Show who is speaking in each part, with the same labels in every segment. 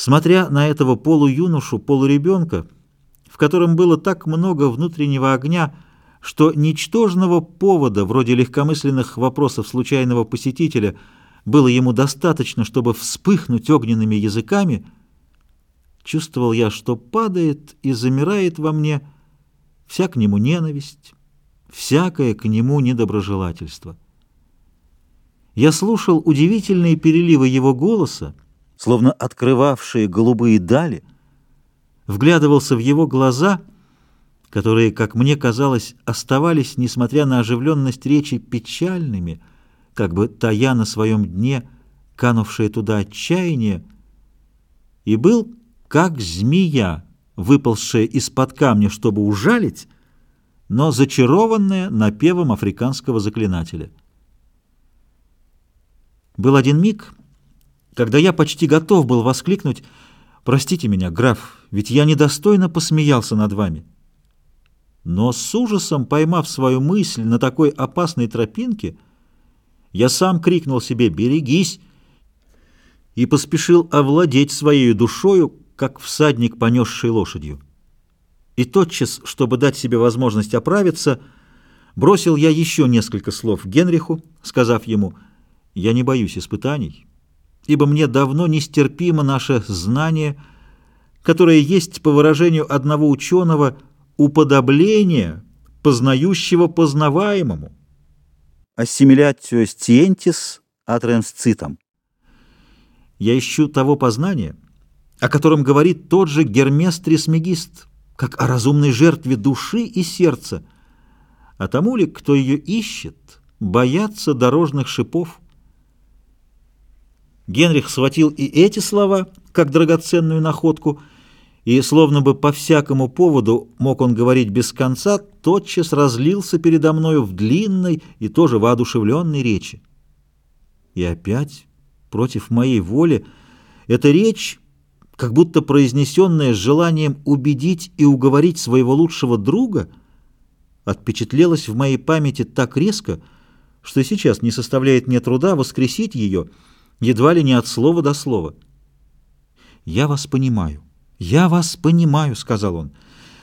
Speaker 1: Смотря на этого полуюношу, полуребенка, в котором было так много внутреннего огня, что ничтожного повода, вроде легкомысленных вопросов случайного посетителя, было ему достаточно, чтобы вспыхнуть огненными языками, чувствовал я, что падает и замирает во мне вся к нему ненависть, всякое к нему недоброжелательство. Я слушал удивительные переливы его голоса, словно открывавшие голубые дали, вглядывался в его глаза, которые, как мне казалось, оставались, несмотря на оживленность речи, печальными, как бы тая на своем дне, канувшее туда отчаяние, и был как змея, выползшая из-под камня, чтобы ужалить, но зачарованная напевом африканского заклинателя. Был один миг, когда я почти готов был воскликнуть «Простите меня, граф, ведь я недостойно посмеялся над вами». Но с ужасом, поймав свою мысль на такой опасной тропинке, я сам крикнул себе «Берегись!» и поспешил овладеть своей душою, как всадник, понесший лошадью. И тотчас, чтобы дать себе возможность оправиться, бросил я еще несколько слов Генриху, сказав ему «Я не боюсь испытаний» ибо мне давно нестерпимо наше знание, которое есть, по выражению одного ученого, уподобление, познающего познаваемому. Ассимилятио стиентис атренсцитам. Я ищу того познания, о котором говорит тот же Гермес Трисмегист, как о разумной жертве души и сердца, а тому ли, кто ее ищет, боятся дорожных шипов. Генрих схватил и эти слова, как драгоценную находку, и, словно бы по всякому поводу мог он говорить без конца, тотчас разлился передо мною в длинной и тоже воодушевленной речи. И опять, против моей воли, эта речь, как будто произнесенная с желанием убедить и уговорить своего лучшего друга, отпечатлелась в моей памяти так резко, что сейчас не составляет мне труда воскресить ее — едва ли не от слова до слова. «Я вас понимаю, я вас понимаю», — сказал он.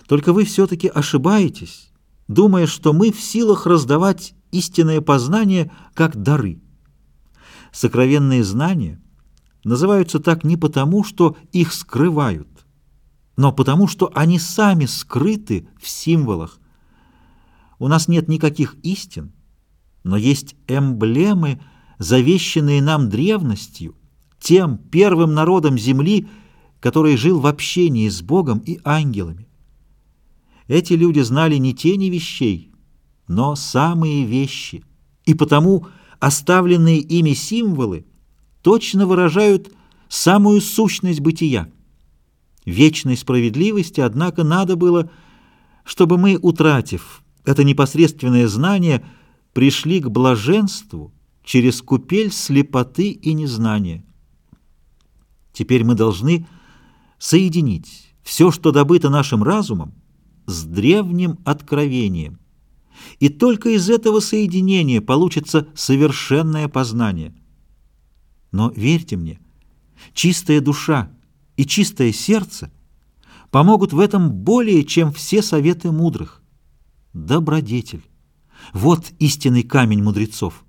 Speaker 1: «Только вы все-таки ошибаетесь, думая, что мы в силах раздавать истинное познание как дары. Сокровенные знания называются так не потому, что их скрывают, но потому, что они сами скрыты в символах. У нас нет никаких истин, но есть эмблемы, завещанные нам древностью, тем первым народом земли, который жил в общении с Богом и ангелами. Эти люди знали не тени вещей, но самые вещи, и потому оставленные ими символы точно выражают самую сущность бытия. Вечной справедливости, однако, надо было, чтобы мы, утратив это непосредственное знание, пришли к блаженству, через купель слепоты и незнания. Теперь мы должны соединить все, что добыто нашим разумом, с древним откровением. И только из этого соединения получится совершенное познание. Но верьте мне, чистая душа и чистое сердце помогут в этом более, чем все советы мудрых. Добродетель. Вот истинный камень мудрецов.